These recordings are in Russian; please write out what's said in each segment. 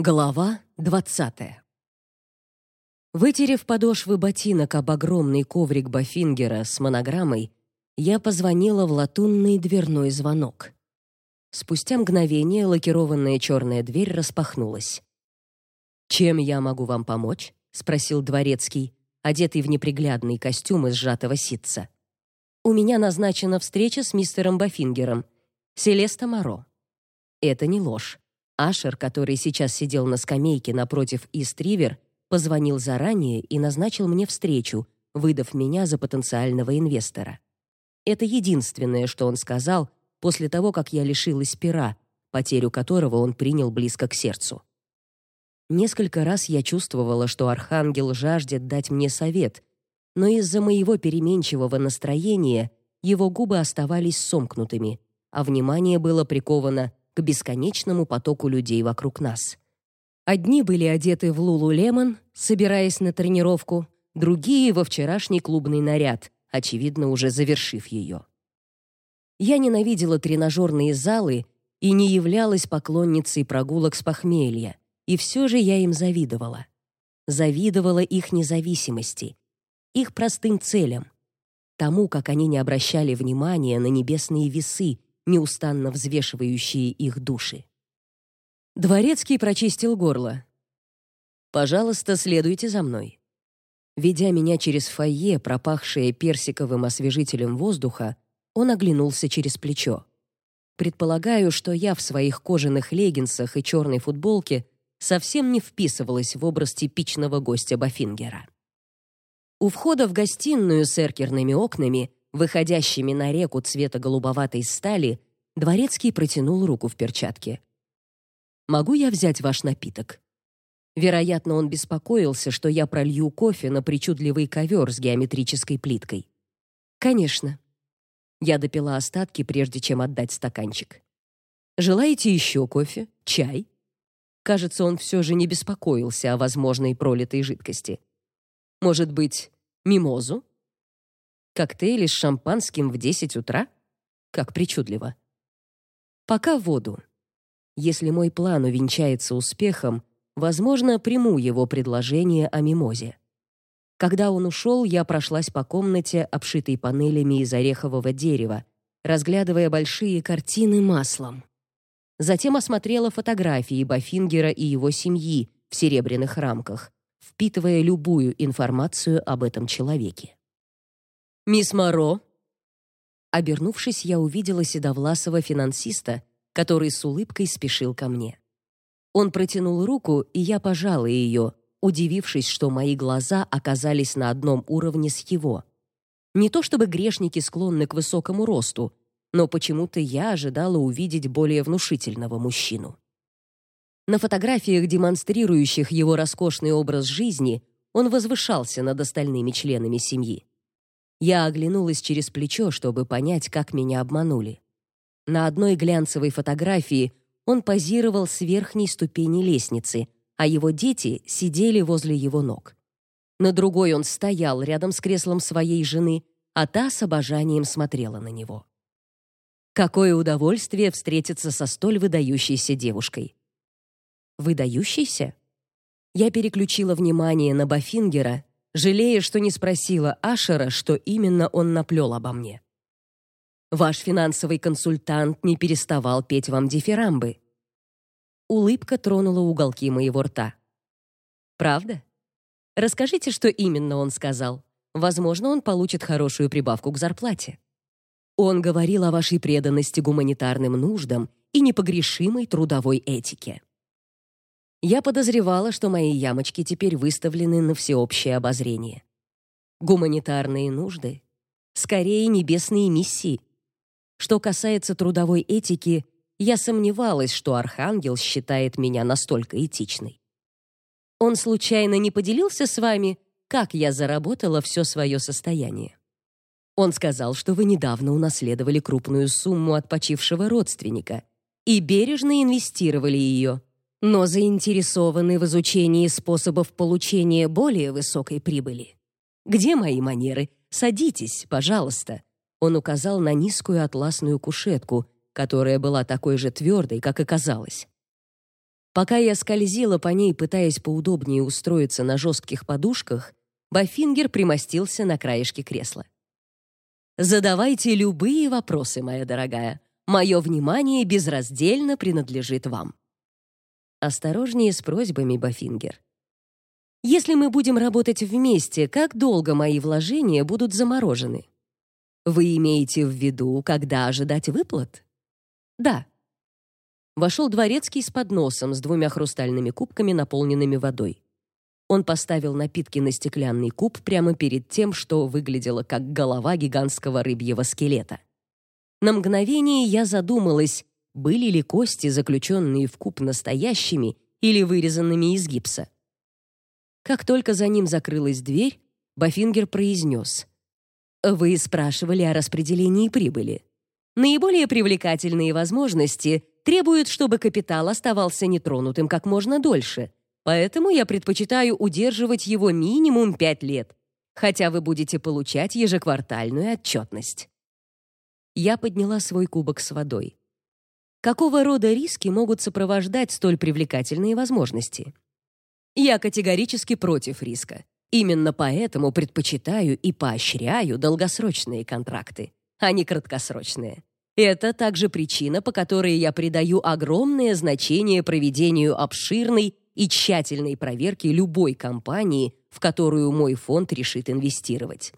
Глава 20. Вытерев подошвы ботинок об огромный коврик Бафингера с монограммой, я позвонила в латунный дверной звонок. Спустя мгновение лакированная черная дверь распахнулась. «Чем я могу вам помочь?» — спросил дворецкий, одетый в неприглядный костюм из сжатого ситца. «У меня назначена встреча с мистером Бафингером, Селеста Моро». Это не ложь. Ашер, который сейчас сидел на скамейке напротив Истривер, позвонил заранее и назначил мне встречу, выдав меня за потенциального инвестора. Это единственное, что он сказал после того, как я лишилась пера, потерю которого он принял близко к сердцу. Несколько раз я чувствовала, что архангел жаждет дать мне совет, но из-за моего переменчивого настроения его губы оставались сомкнутыми, а внимание было приковано к бесконечному потоку людей вокруг нас. Одни были одеты в лулу-лемон, собираясь на тренировку, другие — во вчерашний клубный наряд, очевидно, уже завершив ее. Я ненавидела тренажерные залы и не являлась поклонницей прогулок с похмелья, и все же я им завидовала. Завидовала их независимости, их простым целям, тому, как они не обращали внимания на небесные весы, неустанно взвешивающие их души. Дворецкий прочистил горло. Пожалуйста, следуйте за мной. Ведя меня через фойе, пропахшее персиковым освежителем воздуха, он оглянулся через плечо. Предполагаю, что я в своих кожаных леггинсах и черной футболке совсем не вписывалась в образ типичного гостя Бафингера. У входа в гостиную с эркерными окнами выходящими на реку цвета голубоватой стали, дворецкий протянул руку в перчатке. Могу я взять ваш напиток? Вероятно, он беспокоился, что я пролью кофе на причудливый ковер с геометрической плиткой. Конечно. Я допила остатки, прежде чем отдать стаканчик. Желаете еще кофе? Чай? Кажется, он все же не беспокоился о возможной пролитой жидкости. Может быть, мимозу? Коктейли с шампанским в 10 утра? Как причудливо. Пока воду. Если мой план увенчается успехом, возможно, приму его предложение о мимозе. Когда он ушел, я прошлась по комнате, обшитой панелями из орехового дерева, разглядывая большие картины маслом. Затем осмотрела фотографии Бафингера и его семьи в серебряных рамках, впитывая любую информацию об этом человеке. «Мисс Моро?» Обернувшись, я увидела седовласого финансиста, который с улыбкой спешил ко мне. Он протянул руку, и я пожала ее, удивившись, что мои глаза оказались на одном уровне с его. Не то чтобы грешники склонны к высокому росту, но почему-то я ожидала увидеть более внушительного мужчину. На фотографиях, демонстрирующих его роскошный образ жизни, он возвышался над остальными членами семьи. Я оглянулась через плечо, чтобы понять, как меня обманули. На одной глянцевой фотографии он позировал с верхней ступени лестницы, а его дети сидели возле его ног. На другой он стоял рядом с креслом своей жены, а та с обожанием смотрела на него. Какое удовольствие встретиться со столь выдающейся девушкой. Выдающейся? Я переключила внимание на Бафингера жалея, что не спросила Ашера, что именно он наплел обо мне. Ваш финансовый консультант не переставал петь вам дифирамбы. Улыбка тронула уголки моего рта. Правда? Расскажите, что именно он сказал. Возможно, он получит хорошую прибавку к зарплате. Он говорил о вашей преданности гуманитарным нуждам и непогрешимой трудовой этике. Я подозревала, что мои ямочки теперь выставлены на всеобщее обозрение. Гуманитарные нужды, скорее небесные миссии. Что касается трудовой этики, я сомневалась, что архангел считает меня настолько этичной. Он случайно не поделился с вами, как я заработала все свое состояние? Он сказал, что вы недавно унаследовали крупную сумму от почившего родственника и бережно инвестировали ее но заинтересованы в изучении способов получения более высокой прибыли. Где мои манеры? Садитесь, пожалуйста. Он указал на низкую атласную кушетку, которая была такой же твердой, как и казалось. Пока я скользила по ней, пытаясь поудобнее устроиться на жестких подушках, Бафингер примостился на краешке кресла. Задавайте любые вопросы, моя дорогая. Мое внимание безраздельно принадлежит вам. Осторожнее с просьбами, Бафингер. Если мы будем работать вместе, как долго мои вложения будут заморожены? Вы имеете в виду, когда ожидать выплат? Да. Вошел дворецкий с подносом с двумя хрустальными кубками, наполненными водой. Он поставил напитки на стеклянный куб прямо перед тем, что выглядело как голова гигантского рыбьего скелета. На мгновение я задумалась, были ли кости, заключенные в куб, настоящими или вырезанными из гипса. Как только за ним закрылась дверь, Бафингер произнес. «Вы спрашивали о распределении прибыли. Наиболее привлекательные возможности требуют, чтобы капитал оставался нетронутым как можно дольше, Поэтому я предпочитаю удерживать его минимум 5 лет, хотя вы будете получать ежеквартальную отчетность. Я подняла свой кубок с водой. Какого рода риски могут сопровождать столь привлекательные возможности? Я категорически против риска. Именно поэтому предпочитаю и поощряю долгосрочные контракты, а не краткосрочные. Это также причина, по которой я придаю огромное значение проведению обширной и тщательной проверки любой компании, в которую мой фонд решит инвестировать.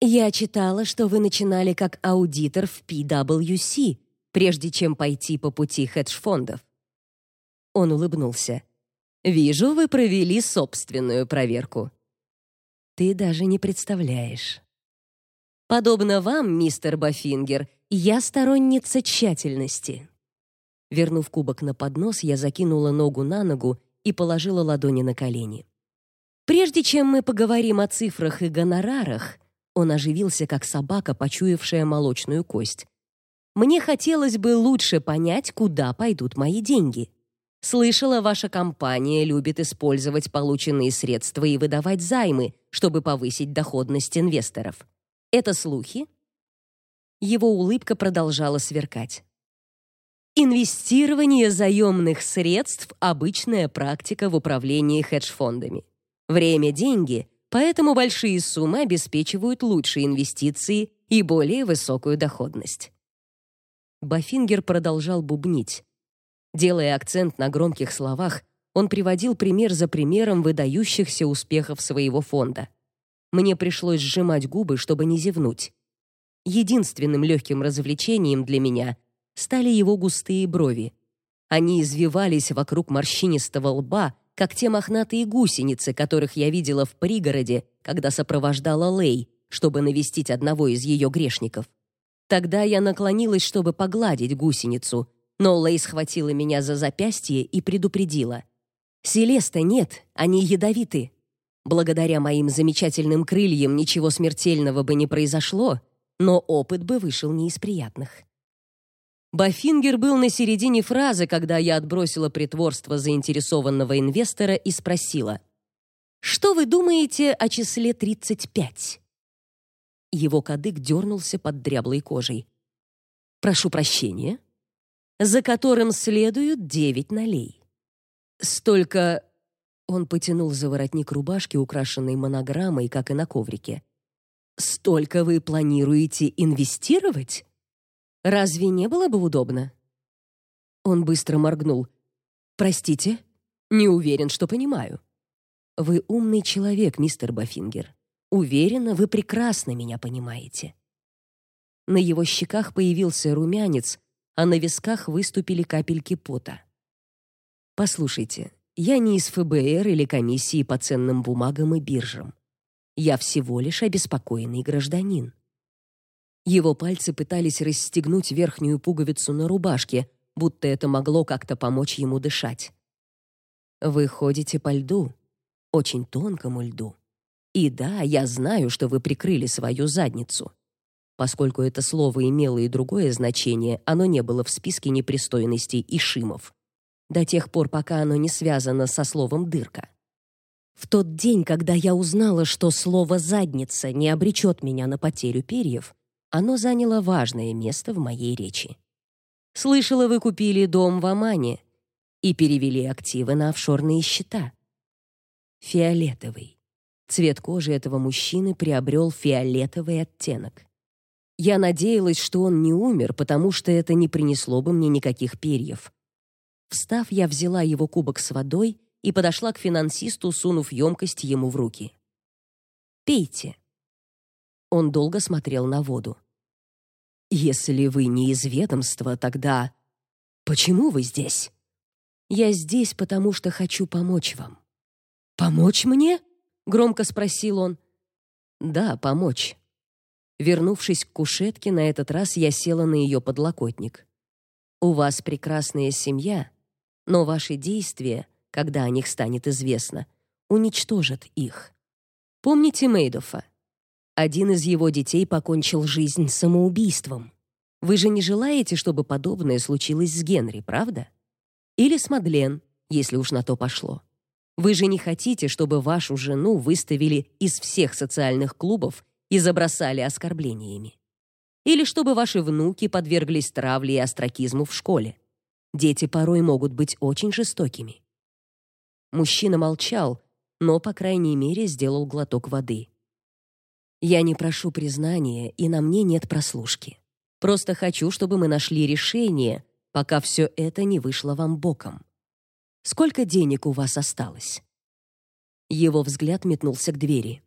Я читала, что вы начинали как аудитор в PwC, прежде чем пойти по пути хедж-фондов. Он улыбнулся. Вижу, вы провели собственную проверку. Ты даже не представляешь. Подобно вам, мистер Бафингер, я сторонница тщательности. Вернув кубок на поднос, я закинула ногу на ногу и положила ладони на колени. Прежде чем мы поговорим о цифрах и гонорарах, он оживился как собака, почуявшая молочную кость. Мне хотелось бы лучше понять, куда пойдут мои деньги. Слышала, ваша компания любит использовать полученные средства и выдавать займы, чтобы повысить доходность инвесторов. Это слухи? Его улыбка продолжала сверкать. Инвестирование заемных средств – обычная практика в управлении хедж-фондами. Время – деньги, поэтому большие суммы обеспечивают лучшие инвестиции и более высокую доходность. Бафингер продолжал бубнить. Делая акцент на громких словах, он приводил пример за примером выдающихся успехов своего фонда. Мне пришлось сжимать губы, чтобы не зевнуть. Единственным легким развлечением для меня стали его густые брови. Они извивались вокруг морщинистого лба, как те мохнатые гусеницы, которых я видела в пригороде, когда сопровождала Лей, чтобы навестить одного из ее грешников. Тогда я наклонилась, чтобы погладить гусеницу, но Лей схватила меня за запястье и предупредила. «Селеста нет, они ядовиты. Благодаря моим замечательным крыльям ничего смертельного бы не произошло, но опыт бы вышел не из приятных». Бафингер был на середине фразы, когда я отбросила притворство заинтересованного инвестора и спросила: "Что вы думаете о числе 35?" Его кадык дернулся под дряблой кожей. "Прошу прощения, за которым следуют девять налей. Столько он потянул за воротник рубашки, украшенной монограммой, как и на коврике. Столько вы планируете инвестировать? Разве не было бы удобно? Он быстро моргнул. Простите, не уверен, что понимаю. Вы умный человек, мистер Бафингер. Уверена, вы прекрасно меня понимаете. На его щеках появился румянец, а на висках выступили капельки пота. Послушайте, я не из ФБР или комиссии по ценным бумагам и биржам. Я всего лишь обеспокоенный гражданин. Его пальцы пытались расстегнуть верхнюю пуговицу на рубашке, будто это могло как-то помочь ему дышать. Вы ходите по льду, очень тонкому льду. И да, я знаю, что вы прикрыли свою задницу. Поскольку это слово имело и другое значение, оно не было в списке непристойностей и шимов. До тех пор, пока оно не связано со словом дырка. В тот день, когда я узнала, что слово задница не обречет меня на потерю перьев, оно заняло важное место в моей речи. Слышала, вы купили дом в Омане. и перевели активы на офшорные счета. Фиолетовый. Цвет кожи этого мужчины приобрел фиолетовый оттенок. Я надеялась, что он не умер, потому что это не принесло бы мне никаких перьев. Встав, я взяла его кубок с водой и подошла к финансисту, сунув емкость ему в руки. «Пейте». Он долго смотрел на воду. «Если вы не из ведомства, тогда почему вы здесь?» «Я здесь, потому что хочу помочь вам». «Помочь мне?» — громко спросил он. «Да, помочь». Вернувшись к кушетке, на этот раз я села на ее подлокотник. У вас прекрасная семья, но ваши действия, когда о них станет известно, уничтожат их. Помните Мейдофа? Один из его детей покончил жизнь самоубийством. Вы же не желаете, чтобы подобное случилось с Генри, правда? Или с Мадлен, если уж на то пошло. Вы же не хотите, чтобы вашу жену выставили из всех социальных клубов и забросали оскорблениями. Или чтобы ваши внуки подверглись травле и остракизму в школе. Дети порой могут быть очень жестокими. Мужчина молчал, но, по крайней мере, сделал глоток воды. Я не прошу признания, и на мне нет прослушки. Просто хочу, чтобы мы нашли решение, пока все это не вышло вам боком. Сколько денег у вас осталось? Его взгляд метнулся к двери.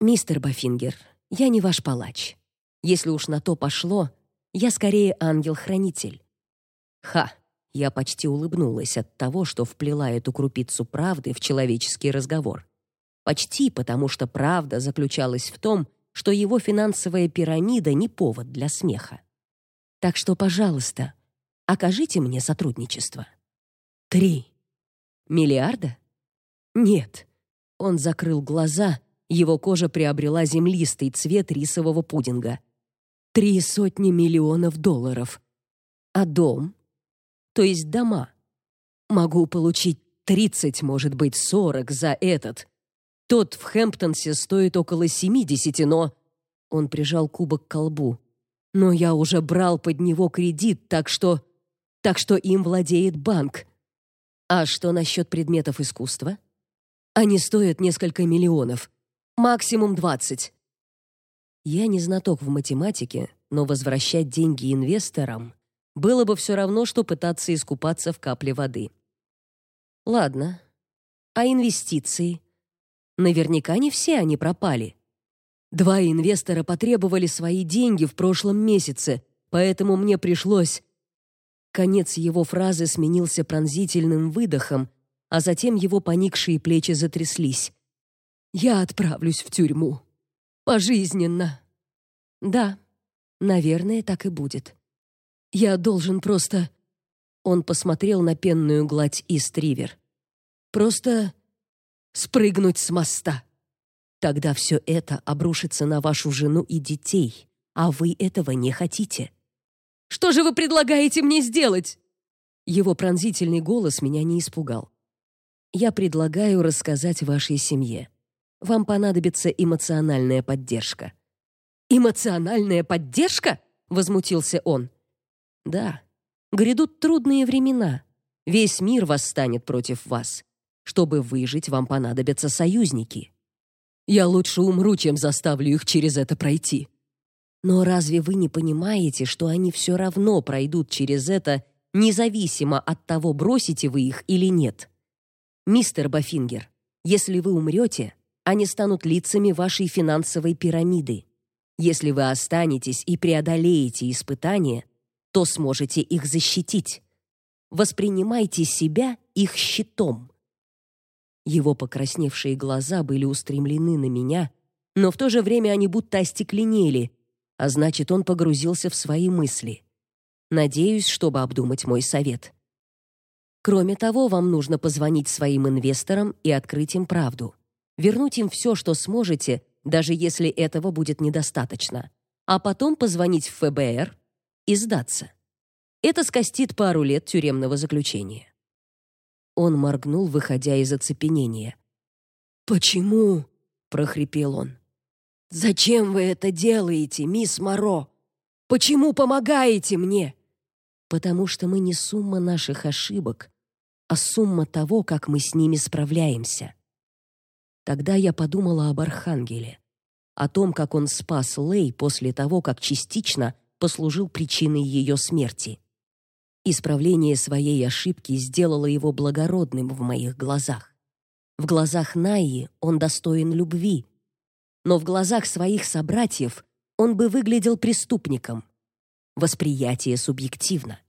«Мистер Бафингер, я не ваш палач. Если уж на то пошло, я скорее ангел-хранитель». «Ха!» Я почти улыбнулась от того, что вплела эту крупицу правды в человеческий разговор. Почти потому, что правда заключалась в том, что его финансовая пирамида не повод для смеха. Так что, пожалуйста, окажите мне сотрудничество. Три. Миллиарда? Нет. Он закрыл глаза, его кожа приобрела землистый цвет рисового пудинга. Три сотни миллионов долларов. А дом? То есть дома. Могу получить тридцать, может быть, сорок за этот. Тот в Хэмптонсе стоит около семидесяти, но... Он прижал кубок к колбу. Но я уже брал под него кредит, так что... Так что им владеет банк. А что насчет предметов искусства? Они стоят несколько миллионов. Максимум 20. Я не знаток в математике, но возвращать деньги инвесторам было бы все равно, что пытаться искупаться в капле воды. Ладно. А инвестиции? Наверняка не все они пропали. Два инвестора потребовали свои деньги в прошлом месяце, поэтому мне пришлось... Конец его фразы сменился пронзительным выдохом, а затем его поникшие плечи затряслись. Я отправлюсь в тюрьму. Пожизненно. Да, наверное, так и будет. Я должен просто... Он посмотрел на пенную гладь Истривер. Просто спрыгнуть с моста. Тогда все это обрушится на вашу жену и детей, а вы этого не хотите. Что же вы предлагаете мне сделать? Его пронзительный голос меня не испугал. Я предлагаю рассказать вашей семье вам понадобится эмоциональная поддержка. Эмоциональная поддержка? возмутился он. Да. Грядут трудные времена. Весь мир восстанет против вас. Чтобы выжить, вам понадобятся союзники. Я лучше умру, чем заставлю их через это пройти. Но разве вы не понимаете, что они все равно пройдут через это, независимо от того, бросите вы их или нет? Мистер Бафингер, если вы умрете, они станут лицами вашей финансовой пирамиды. Если вы останетесь и преодолеете испытания, то сможете их защитить. Воспринимайте себя их щитом. Его покрасневшие глаза были устремлены на меня, но в то же время они будто остекленели, а значит, он погрузился в свои мысли. Надеюсь, чтобы обдумать мой совет. Кроме того, вам нужно позвонить своим инвесторам и открыть им правду вернуть им все, что сможете, даже если этого будет недостаточно, а потом позвонить в ФБР и сдаться. Это скостит пару лет тюремного заключения. Он моргнул, выходя из оцепенения. «Почему?» — прохрипел он. «Зачем вы это делаете, мисс Моро? Почему помогаете мне?» «Потому что мы не сумма наших ошибок, а сумма того, как мы с ними справляемся. Тогда я подумала об Архангеле, о том, как он спас Лей после того, как частично послужил причиной ее смерти. Исправление своей ошибки сделало его благородным в моих глазах. В глазах Наи он достоин любви, но в глазах своих собратьев он бы выглядел преступником. Восприятие субъективно.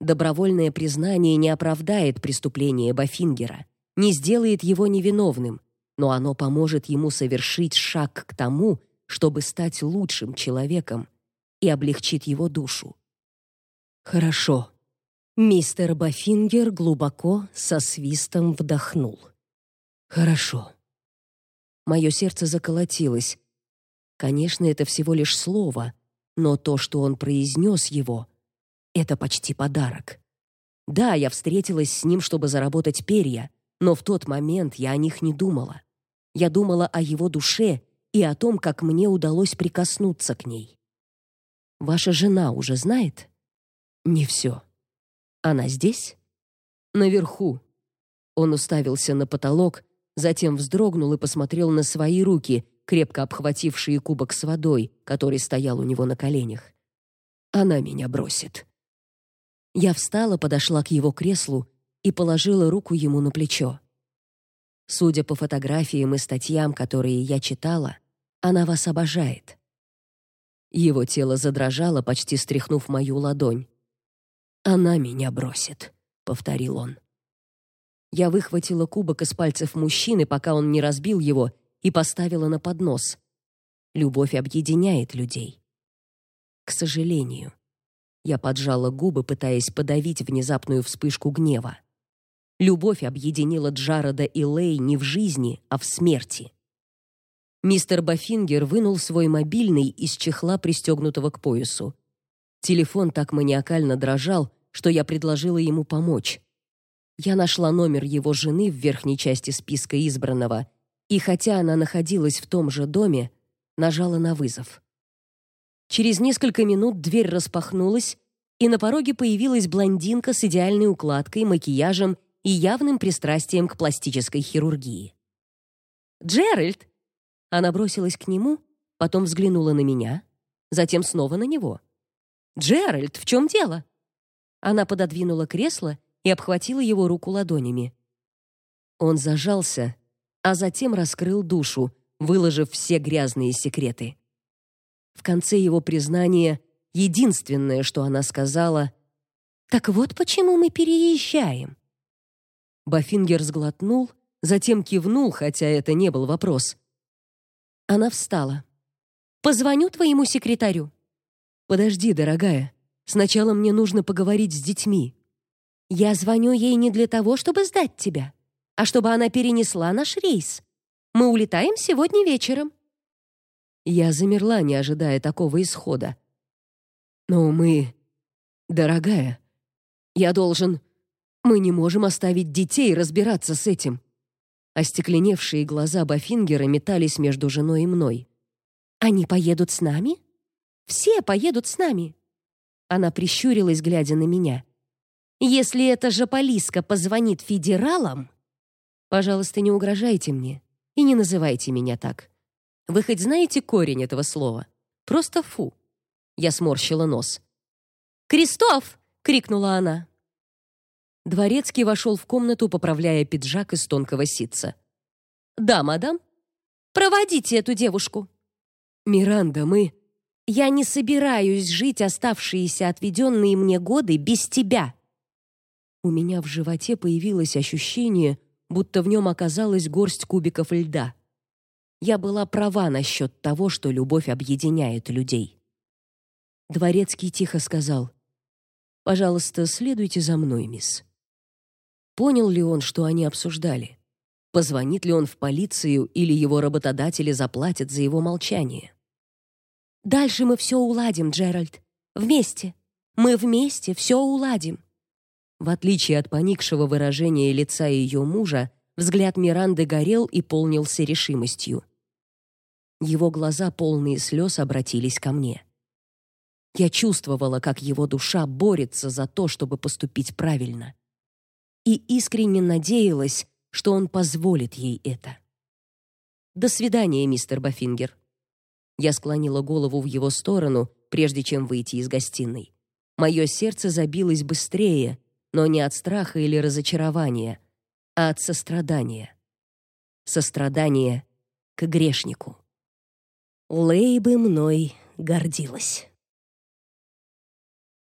Добровольное признание не оправдает преступление Бафингера, не сделает его невиновным, но оно поможет ему совершить шаг к тому, чтобы стать лучшим человеком и облегчит его душу. Хорошо. Мистер Бафингер глубоко со свистом вдохнул. Хорошо. Мое сердце заколотилось. Конечно, это всего лишь слово, но то, что он произнес его, это почти подарок. Да, я встретилась с ним, чтобы заработать перья, но в тот момент я о них не думала. Я думала о его душе и о том, как мне удалось прикоснуться к ней. Ваша жена уже знает? Не все. Она здесь? Наверху. Он уставился на потолок, затем вздрогнул и посмотрел на свои руки, крепко обхватившие кубок с водой, который стоял у него на коленях. Она меня бросит. Я встала, подошла к его креслу и положила руку ему на плечо. Судя по фотографиям и статьям, которые я читала, она вас обожает. Его тело задрожало, почти стряхнув мою ладонь. Она меня бросит, повторил он. Я выхватила кубок из пальцев мужчины, пока он не разбил его, и поставила на поднос. Любовь объединяет людей. К сожалению, я поджала губы, пытаясь подавить внезапную вспышку гнева. Любовь объединила Джарода и Лей не в жизни, а в смерти. Мистер Бафингер вынул свой мобильный из чехла, пристегнутого к поясу. Телефон так маниакально дрожал, что я предложила ему помочь. Я нашла номер его жены в верхней части списка избранного, и хотя она находилась в том же доме, нажала на вызов. Через несколько минут дверь распахнулась, и на пороге появилась блондинка с идеальной укладкой, макияжем и явным пристрастием к пластической хирургии. «Джеральд!» Она бросилась к нему, потом взглянула на меня, затем снова на него. «Джеральд, в чем дело?» Она пододвинула кресло и обхватила его руку ладонями. Он зажался, а затем раскрыл душу, выложив все грязные секреты. В конце его признания единственное, что она сказала, «Так вот почему мы переезжаем». Бафингер сглотнул, затем кивнул, хотя это не был вопрос. Она встала. «Позвоню твоему секретарю». «Подожди, дорогая. Сначала мне нужно поговорить с детьми». «Я звоню ей не для того, чтобы сдать тебя, а чтобы она перенесла наш рейс. Мы улетаем сегодня вечером». Я замерла, не ожидая такого исхода. «Но мы... Дорогая, я должен... Мы не можем оставить детей разбираться с этим». Остекленевшие глаза Бафингера метались между женой и мной. «Они поедут с нами? Все поедут с нами!» Она прищурилась, глядя на меня. «Если эта жополиска позвонит федералам...» «Пожалуйста, не угрожайте мне и не называйте меня так. Вы хоть знаете корень этого слова? Просто фу. Я сморщила нос. «Кристоф!» — крикнула она. Дворецкий вошел в комнату, поправляя пиджак из тонкого ситца. «Да, мадам?» «Проводите эту девушку». «Миранда, мы...» «Я не собираюсь жить оставшиеся отведенные мне годы без тебя». У меня в животе появилось ощущение, будто в нем оказалась горсть кубиков льда. Я была права насчет того, что любовь объединяет людей. Дворецкий тихо сказал: "Пожалуйста, следуйте за мной, мисс". Понял ли он, что они обсуждали? Позвонит ли он в полицию или его работодатели заплатят за его молчание? Дальше мы все уладим, Джеральд. Вместе. Мы вместе все уладим. В отличие от поникшего выражения лица ее мужа, Взгляд Миранды горел и полнился решимостью. Его глаза, полные слез, обратились ко мне. Я чувствовала, как его душа борется за то, чтобы поступить правильно. и искренне надеялась, что он позволит ей это. До свидания, мистер Бафингер. Я склонила голову в его сторону, прежде чем выйти из гостиной. Мое сердце забилось быстрее, но не от страха или разочарования, а от сострадания. Сострадание к грешнику. Лей бы мной гордилась.